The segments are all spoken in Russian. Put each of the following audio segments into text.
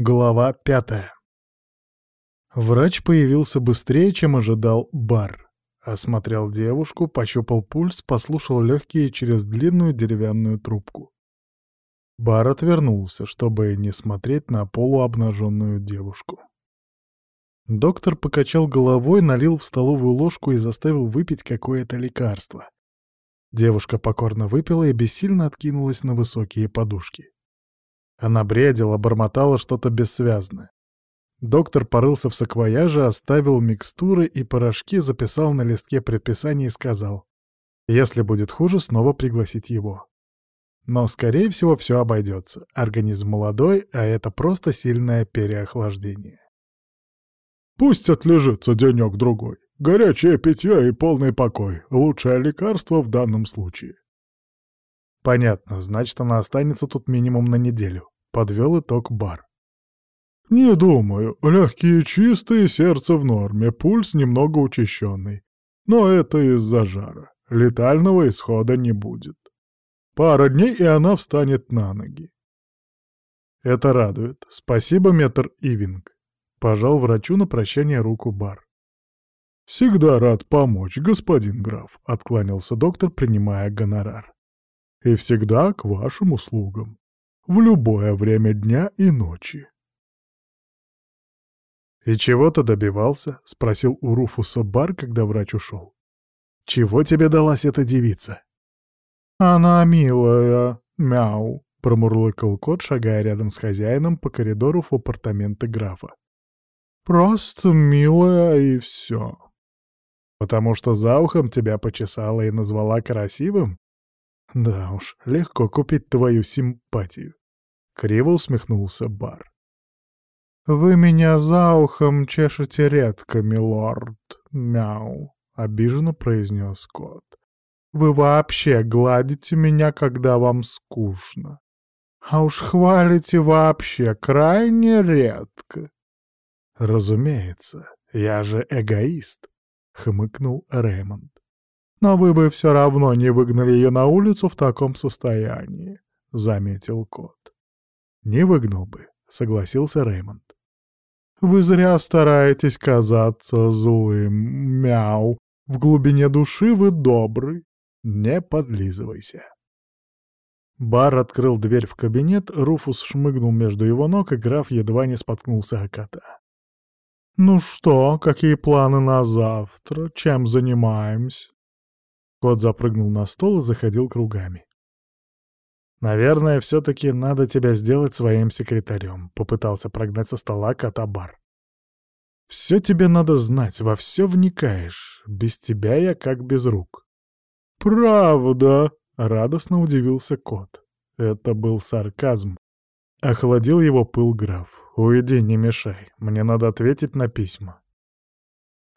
Глава пятая. Врач появился быстрее, чем ожидал Бар. Осмотрел девушку, пощупал пульс, послушал легкие через длинную деревянную трубку. Бар отвернулся, чтобы не смотреть на полуобнаженную девушку. Доктор покачал головой, налил в столовую ложку и заставил выпить какое-то лекарство. Девушка покорно выпила и бессильно откинулась на высокие подушки. Она бредила, бормотала что-то бессвязное. Доктор порылся в саквояже, оставил микстуры и порошки, записал на листке предписание и сказал, если будет хуже, снова пригласить его. Но, скорее всего, все обойдется. Организм молодой, а это просто сильное переохлаждение. «Пусть отлежится денек-другой. Горячее питье и полный покой — лучшее лекарство в данном случае», Понятно, значит, она останется тут минимум на неделю. Подвел итог бар. Не думаю. Легкие чистые, сердце в норме, пульс немного учащенный. Но это из-за жара. Летального исхода не будет. Пара дней, и она встанет на ноги. Это радует. Спасибо, метр Ивинг. Пожал врачу на прощание руку бар. «Всегда рад помочь, господин граф», — откланялся доктор, принимая гонорар и всегда к вашим услугам. В любое время дня и ночи. «И чего ты добивался?» — спросил у Руфуса Бар, когда врач ушел. «Чего тебе далась эта девица?» «Она милая, мяу», — промурлыкал кот, шагая рядом с хозяином по коридору в апартаменты графа. «Просто милая и все». «Потому что за ухом тебя почесала и назвала красивым?» Да уж, легко купить твою симпатию. Криво усмехнулся Бар. «Вы меня за ухом чешете редко, милорд, мяу», — обиженно произнес кот. «Вы вообще гладите меня, когда вам скучно. А уж хвалите вообще крайне редко». «Разумеется, я же эгоист», — хмыкнул Рэймонд. Но вы бы все равно не выгнали ее на улицу в таком состоянии», — заметил кот. «Не выгнал бы», — согласился Реймонд. «Вы зря стараетесь казаться злым, мяу. В глубине души вы добрый. Не подлизывайся». Бар открыл дверь в кабинет, Руфус шмыгнул между его ног, и граф едва не споткнулся о кота. «Ну что, какие планы на завтра? Чем занимаемся?» Кот запрыгнул на стол и заходил кругами. «Наверное, все-таки надо тебя сделать своим секретарем», — попытался прогнать со стола кота Бар. «Все тебе надо знать, во все вникаешь. Без тебя я как без рук». «Правда?» — радостно удивился кот. Это был сарказм. Охладил его пыл граф. «Уйди, не мешай. Мне надо ответить на письма».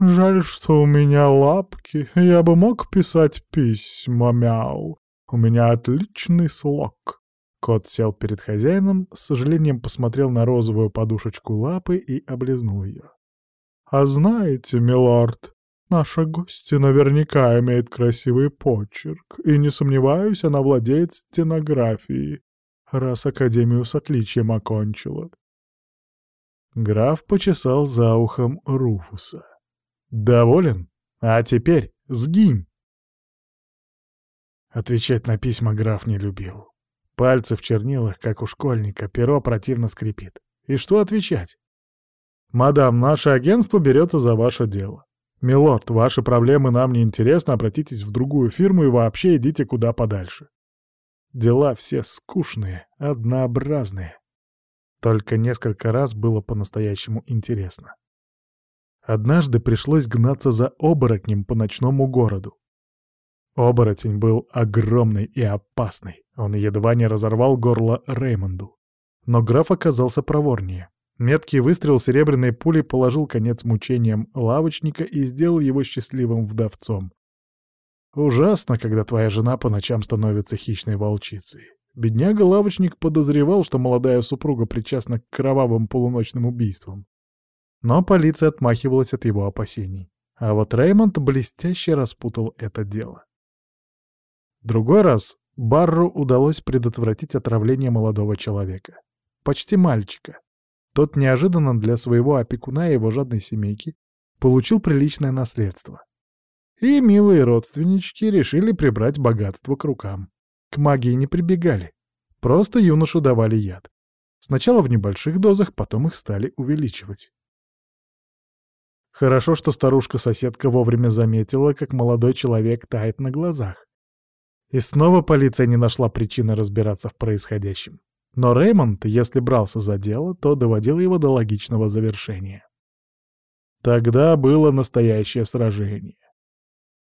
«Жаль, что у меня лапки. Я бы мог писать письма, мяу. У меня отличный слог». Кот сел перед хозяином, с сожалением посмотрел на розовую подушечку лапы и облизнул ее. «А знаете, милорд, наша гостья наверняка имеет красивый почерк, и, не сомневаюсь, она владеет стенографией, раз Академию с отличием окончила». Граф почесал за ухом Руфуса. «Доволен? А теперь сгинь!» Отвечать на письма граф не любил. Пальцы в чернилах, как у школьника, перо противно скрипит. И что отвечать? «Мадам, наше агентство берется за ваше дело. Милорд, ваши проблемы нам не интересны, обратитесь в другую фирму и вообще идите куда подальше. Дела все скучные, однообразные. Только несколько раз было по-настоящему интересно. Однажды пришлось гнаться за оборотнем по ночному городу. Оборотень был огромный и опасный. Он едва не разорвал горло Реймонду. Но граф оказался проворнее. Меткий выстрел серебряной пулей положил конец мучениям лавочника и сделал его счастливым вдовцом. Ужасно, когда твоя жена по ночам становится хищной волчицей. Бедняга-лавочник подозревал, что молодая супруга причастна к кровавым полуночным убийствам. Но полиция отмахивалась от его опасений. А вот Реймонд блестяще распутал это дело. Другой раз Барру удалось предотвратить отравление молодого человека. Почти мальчика. тот неожиданно для своего опекуна и его жадной семейки получил приличное наследство. И милые родственнички решили прибрать богатство к рукам. К магии не прибегали. Просто юношу давали яд. Сначала в небольших дозах, потом их стали увеличивать. Хорошо, что старушка-соседка вовремя заметила, как молодой человек тает на глазах. И снова полиция не нашла причины разбираться в происходящем. Но Реймонд, если брался за дело, то доводил его до логичного завершения. Тогда было настоящее сражение.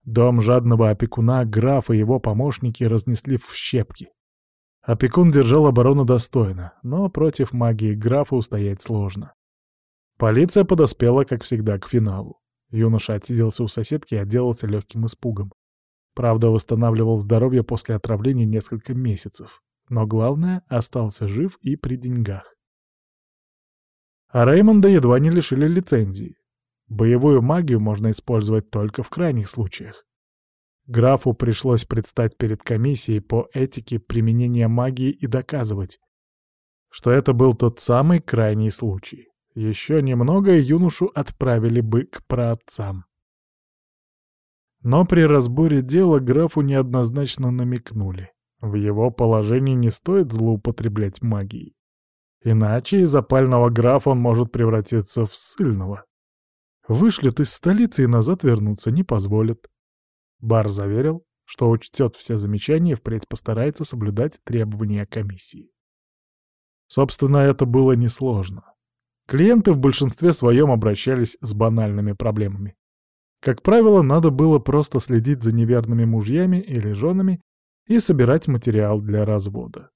Дом жадного опекуна граф и его помощники разнесли в щепки. Опекун держал оборону достойно, но против магии графа устоять сложно. Полиция подоспела, как всегда, к финалу. Юноша отсиделся у соседки и отделался легким испугом. Правда, восстанавливал здоровье после отравления несколько месяцев. Но главное, остался жив и при деньгах. А Реймонда едва не лишили лицензии. Боевую магию можно использовать только в крайних случаях. Графу пришлось предстать перед комиссией по этике применения магии и доказывать, что это был тот самый крайний случай. Еще немного, и юношу отправили бы к праотцам. Но при разборе дела графу неоднозначно намекнули. В его положении не стоит злоупотреблять магией. Иначе из опального графа он может превратиться в сильного. Вышлют из столицы и назад вернуться не позволят. Бар заверил, что учтет все замечания и впредь постарается соблюдать требования комиссии. Собственно, это было несложно. Клиенты в большинстве своем обращались с банальными проблемами. Как правило, надо было просто следить за неверными мужьями или женами и собирать материал для развода.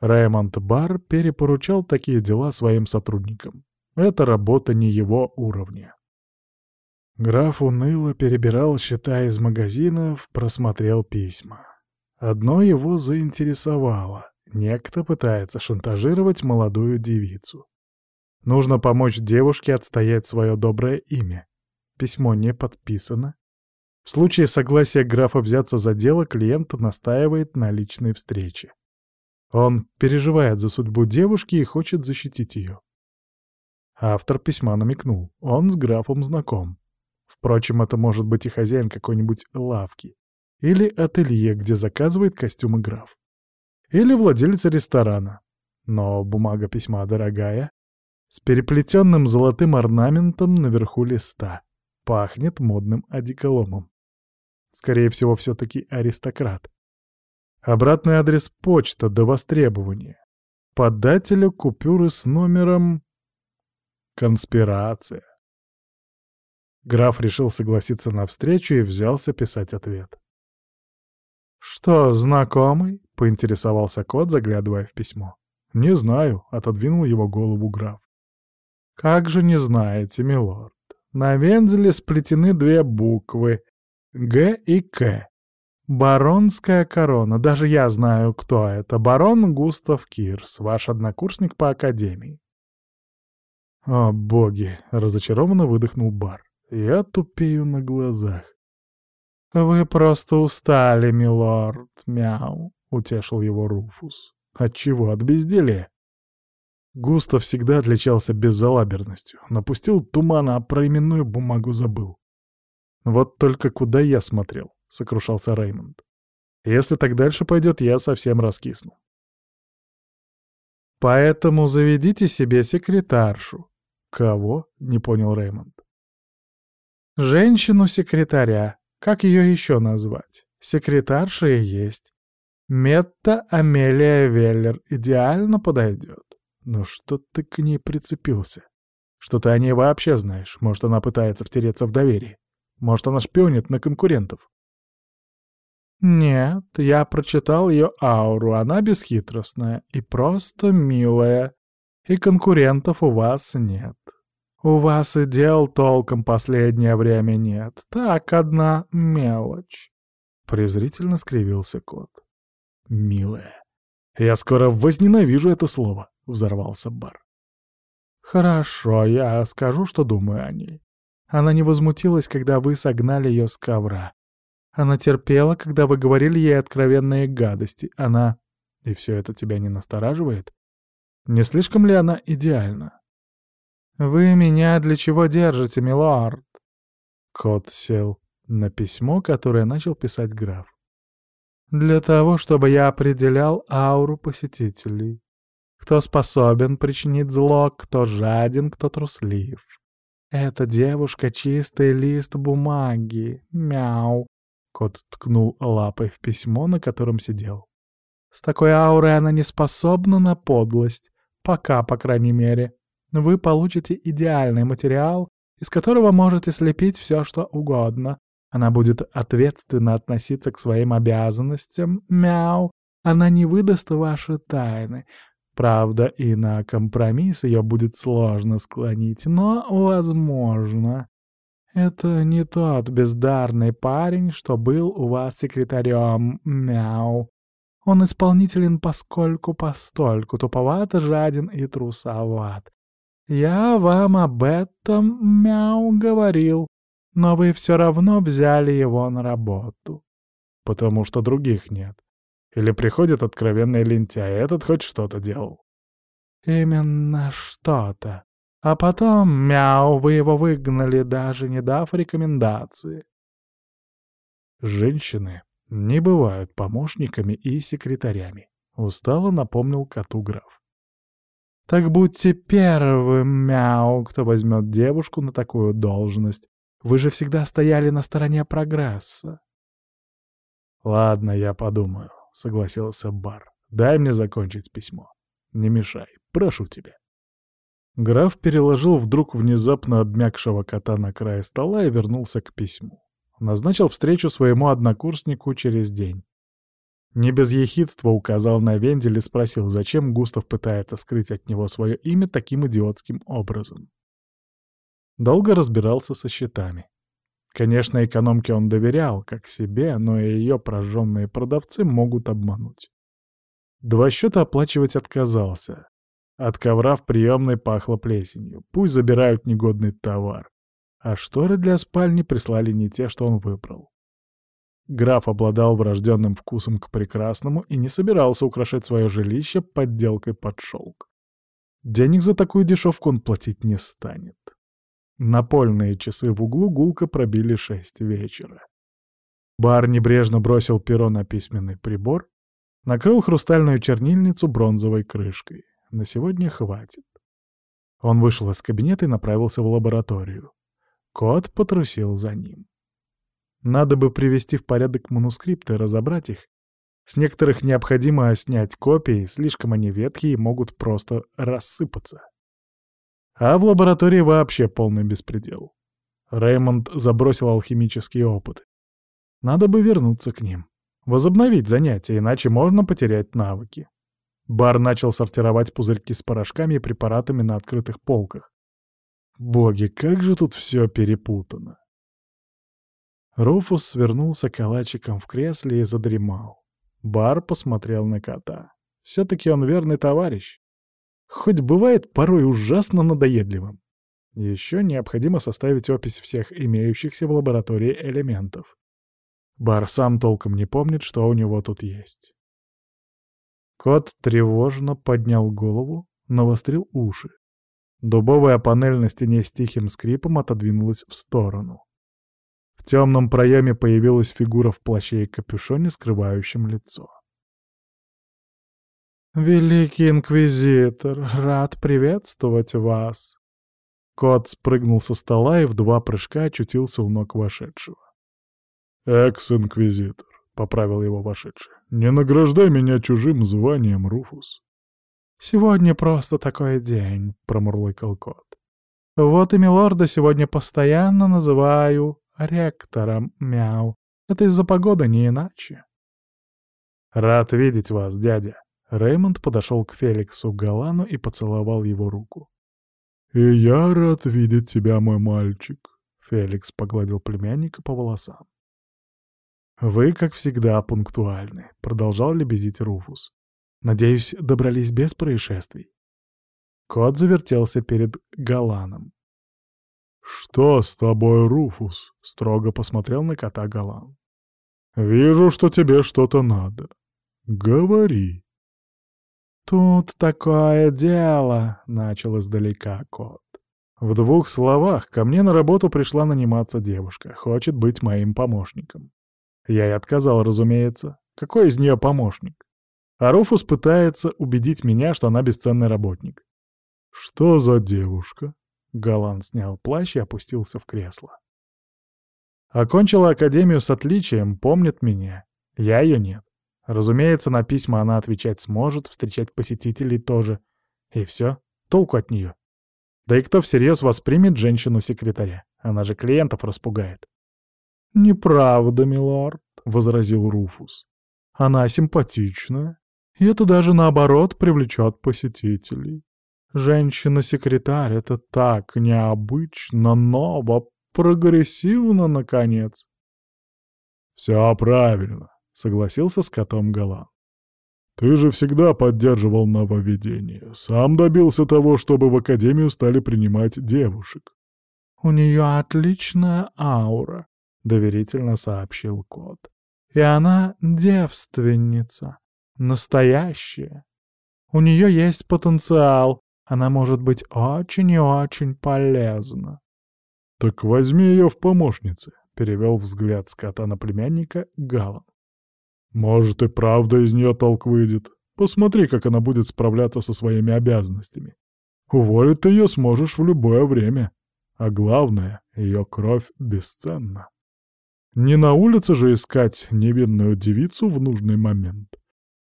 Раймонд Бар перепоручал такие дела своим сотрудникам. Это работа не его уровня. Граф уныло перебирал счета из магазинов, просмотрел письма. Одно его заинтересовало. Некто пытается шантажировать молодую девицу. Нужно помочь девушке отстоять свое доброе имя. Письмо не подписано. В случае согласия графа взяться за дело, клиент настаивает на личной встрече. Он переживает за судьбу девушки и хочет защитить ее. Автор письма намекнул, он с графом знаком. Впрочем, это может быть и хозяин какой-нибудь лавки. Или ателье, где заказывает костюмы граф. Или владелец ресторана. Но бумага письма дорогая, с переплетенным золотым орнаментом наверху листа. Пахнет модным одеколомом. Скорее всего, все-таки аристократ. Обратный адрес почта до востребования. Подателю купюры с номером... Конспирация. Граф решил согласиться на встречу и взялся писать ответ. «Что, знакомый?» — поинтересовался кот, заглядывая в письмо. «Не знаю», — отодвинул его голову граф. «Как же не знаете, милорд? На вензеле сплетены две буквы — Г и К. Баронская корона. Даже я знаю, кто это. Барон Густав Кирс, ваш однокурсник по академии». «О, боги!» — разочарованно выдохнул Бар. «Я тупею на глазах». «Вы просто устали, милорд, мяу», — утешил его Руфус. «От чего? От безделия?» Густав всегда отличался беззалаберностью. Напустил тумана, а про именную бумагу забыл. «Вот только куда я смотрел», — сокрушался Реймонд. «Если так дальше пойдет, я совсем раскисну». «Поэтому заведите себе секретаршу». «Кого?» — не понял Реймонд. «Женщину-секретаря. Как ее еще назвать? Секретарша и есть. Метта Амелия Веллер идеально подойдет. Но что ты к ней прицепился? Что ты о ней вообще знаешь? Может, она пытается втереться в доверие? Может, она шпионит на конкурентов? Нет, я прочитал ее ауру, она бесхитростная и просто милая. И конкурентов у вас нет. У вас и дел толком последнее время нет. Так, одна мелочь. Презрительно скривился кот. Милая. Я скоро возненавижу это слово. — взорвался Бар. «Хорошо, я скажу, что думаю о ней. Она не возмутилась, когда вы согнали ее с ковра. Она терпела, когда вы говорили ей откровенные гадости. Она... И все это тебя не настораживает? Не слишком ли она идеальна?» «Вы меня для чего держите, милорд?» Кот сел на письмо, которое начал писать граф. «Для того, чтобы я определял ауру посетителей. Кто способен причинить зло, кто жаден, кто труслив. Эта девушка — чистый лист бумаги. Мяу!» Кот ткнул лапой в письмо, на котором сидел. «С такой аурой она не способна на подлость. Пока, по крайней мере вы получите идеальный материал, из которого можете слепить все, что угодно. Она будет ответственно относиться к своим обязанностям. Мяу. Она не выдаст ваши тайны. Правда, и на компромисс ее будет сложно склонить, но возможно. Это не тот бездарный парень, что был у вас секретарем. Мяу. Он исполнителен поскольку-постольку, туповат, жаден и трусоват. «Я вам об этом, мяу, говорил, но вы все равно взяли его на работу». «Потому что других нет. Или приходит откровенный лентяй, этот хоть что-то делал». «Именно что-то. А потом, мяу, вы его выгнали, даже не дав рекомендации». «Женщины не бывают помощниками и секретарями», — устало напомнил коту граф. Так будьте первым, мяу, кто возьмет девушку на такую должность. Вы же всегда стояли на стороне прогресса. Ладно, я подумаю, согласился Бар. Дай мне закончить письмо. Не мешай, прошу тебя. Граф переложил вдруг внезапно обмякшего кота на край стола и вернулся к письму. Назначил встречу своему однокурснику через день. Не без ехидства указал на вендель и спросил, зачем Густав пытается скрыть от него свое имя таким идиотским образом. Долго разбирался со счетами. Конечно, экономке он доверял, как себе, но и ее прожженные продавцы могут обмануть. Два счета оплачивать отказался. От ковра в приемной пахло плесенью. Пусть забирают негодный товар. А шторы для спальни прислали не те, что он выбрал. Граф обладал врожденным вкусом к прекрасному и не собирался украшать свое жилище подделкой под шелк. Денег за такую дешевку он платить не станет. Напольные часы в углу гулко пробили шесть вечера. Бар небрежно бросил перо на письменный прибор, накрыл хрустальную чернильницу бронзовой крышкой. На сегодня хватит. Он вышел из кабинета и направился в лабораторию. Кот потрусил за ним. Надо бы привести в порядок манускрипты разобрать их. С некоторых необходимо снять копии, слишком они ветхие и могут просто рассыпаться. А в лаборатории вообще полный беспредел. Реймонд забросил алхимические опыты. Надо бы вернуться к ним. Возобновить занятия, иначе можно потерять навыки. Бар начал сортировать пузырьки с порошками и препаратами на открытых полках. Боги, как же тут все перепутано. Руфус свернулся калачиком в кресле и задремал. Бар посмотрел на кота. Все-таки он верный товарищ. Хоть бывает порой ужасно надоедливым. Еще необходимо составить опись всех имеющихся в лаборатории элементов. Бар сам толком не помнит, что у него тут есть. Кот тревожно поднял голову, навострил уши. Дубовая панель на стене с тихим скрипом отодвинулась в сторону. В темном проеме появилась фигура в плаще и капюшоне, скрывающем лицо. «Великий инквизитор, рад приветствовать вас!» Кот спрыгнул со стола и в два прыжка очутился у ног вошедшего. «Экс-инквизитор», — поправил его вошедший, — «не награждай меня чужим званием, Руфус». «Сегодня просто такой день», — промурлыкал кот. «Вот и милорда сегодня постоянно называю ректором, мяу. Это из-за погоды, не иначе. «Рад видеть вас, дядя». Реймонд подошел к Феликсу Галану и поцеловал его руку. «И я рад видеть тебя, мой мальчик», — Феликс погладил племянника по волосам. «Вы, как всегда, пунктуальны», — продолжал лебезить Руфус. «Надеюсь, добрались без происшествий». Кот завертелся перед Галаном. «Что с тобой, Руфус?» — строго посмотрел на кота Галан. «Вижу, что тебе что-то надо. Говори». «Тут такое дело», — начал издалека кот. В двух словах, ко мне на работу пришла наниматься девушка, хочет быть моим помощником. Я и отказал, разумеется. Какой из нее помощник? А Руфус пытается убедить меня, что она бесценный работник. «Что за девушка?» Галан снял плащ и опустился в кресло. Окончила академию с отличием, помнит меня. Я ее нет. Разумеется, на письма она отвечать сможет, встречать посетителей тоже. И все, толку от нее. Да и кто всерьез воспримет женщину-секретаря? Она же клиентов распугает. «Неправда, милорд», — возразил Руфус. «Она симпатичная, и это даже наоборот привлечет посетителей. Женщина-секретарь — это так необычно, ново, прогрессивно, наконец». «Все правильно», — согласился с котом Галан. Ты же всегда поддерживал нововведение. Сам добился того, чтобы в Академию стали принимать девушек. «У нее отличная аура», — доверительно сообщил кот. «И она девственница. Настоящая. У нее есть потенциал. Она может быть очень и очень полезна». «Так возьми ее в помощницы», — перевел взгляд с кота на племянника Галан. Может и правда из нее толк выйдет. Посмотри, как она будет справляться со своими обязанностями. Уволить ты ее сможешь в любое время. А главное, ее кровь бесценна. Не на улице же искать невинную девицу в нужный момент.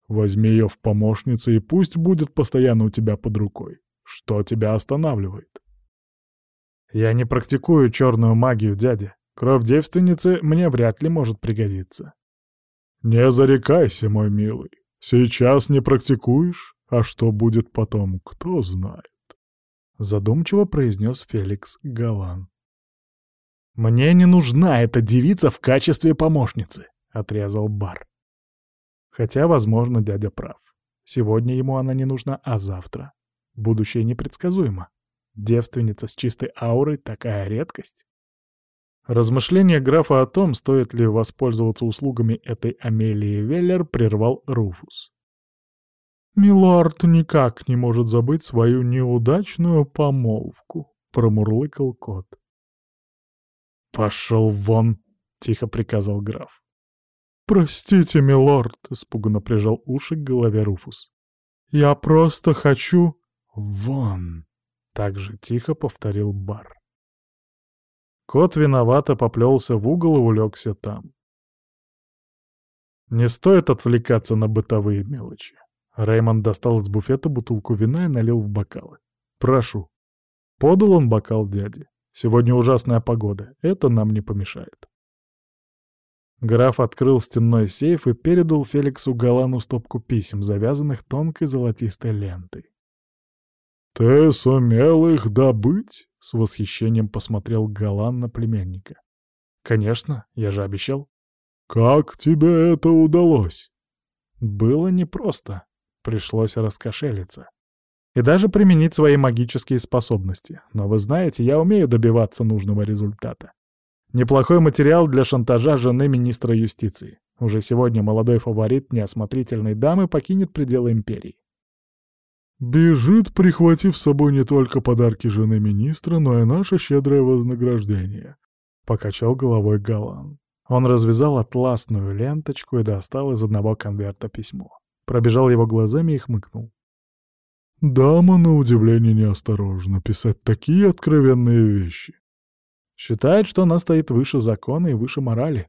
Возьми ее в помощницы и пусть будет постоянно у тебя под рукой. Что тебя останавливает? Я не практикую черную магию, дядя. Кровь девственницы мне вряд ли может пригодиться. «Не зарекайся, мой милый. Сейчас не практикуешь, а что будет потом, кто знает», — задумчиво произнес Феликс Галан. «Мне не нужна эта девица в качестве помощницы», — отрезал Бар. Хотя, возможно, дядя прав. Сегодня ему она не нужна, а завтра. Будущее непредсказуемо. Девственница с чистой аурой — такая редкость. Размышления графа о том, стоит ли воспользоваться услугами этой Амелии Веллер, прервал Руфус. «Милорд никак не может забыть свою неудачную помолвку», — промурлыкал кот. «Пошел вон!» — тихо приказал граф. «Простите, милорд», — испуганно прижал уши к голове Руфус. «Я просто хочу...» «Вон!» — так же тихо повторил Бар. Кот виновато поплелся в угол и улегся там. Не стоит отвлекаться на бытовые мелочи. Реймонд достал из буфета бутылку вина и налил в бокалы. «Прошу». Подал он бокал дяде. «Сегодня ужасная погода. Это нам не помешает». Граф открыл стенной сейф и передал Феликсу Галану стопку писем, завязанных тонкой золотистой лентой. «Ты сумел их добыть?» — с восхищением посмотрел Галан на племянника. «Конечно, я же обещал». «Как тебе это удалось?» «Было непросто. Пришлось раскошелиться. И даже применить свои магические способности. Но вы знаете, я умею добиваться нужного результата. Неплохой материал для шантажа жены министра юстиции. Уже сегодня молодой фаворит неосмотрительной дамы покинет пределы империи. Бежит, прихватив с собой не только подарки жены министра, но и наше щедрое вознаграждение. Покачал головой Галан. Он развязал атласную ленточку и достал из одного конверта письмо. Пробежал его глазами и хмыкнул. «Дама, на удивление, неосторожна писать такие откровенные вещи. Считает, что она стоит выше закона и выше морали».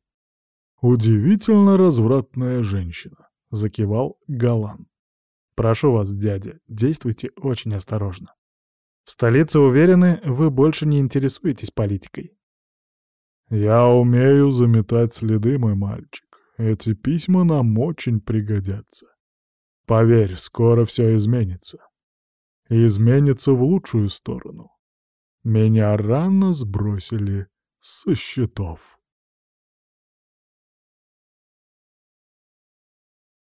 «Удивительно развратная женщина», — закивал Галан. Прошу вас, дядя, действуйте очень осторожно. В столице уверены, вы больше не интересуетесь политикой. Я умею заметать следы, мой мальчик. Эти письма нам очень пригодятся. Поверь, скоро все изменится. И изменится в лучшую сторону. Меня рано сбросили со счетов.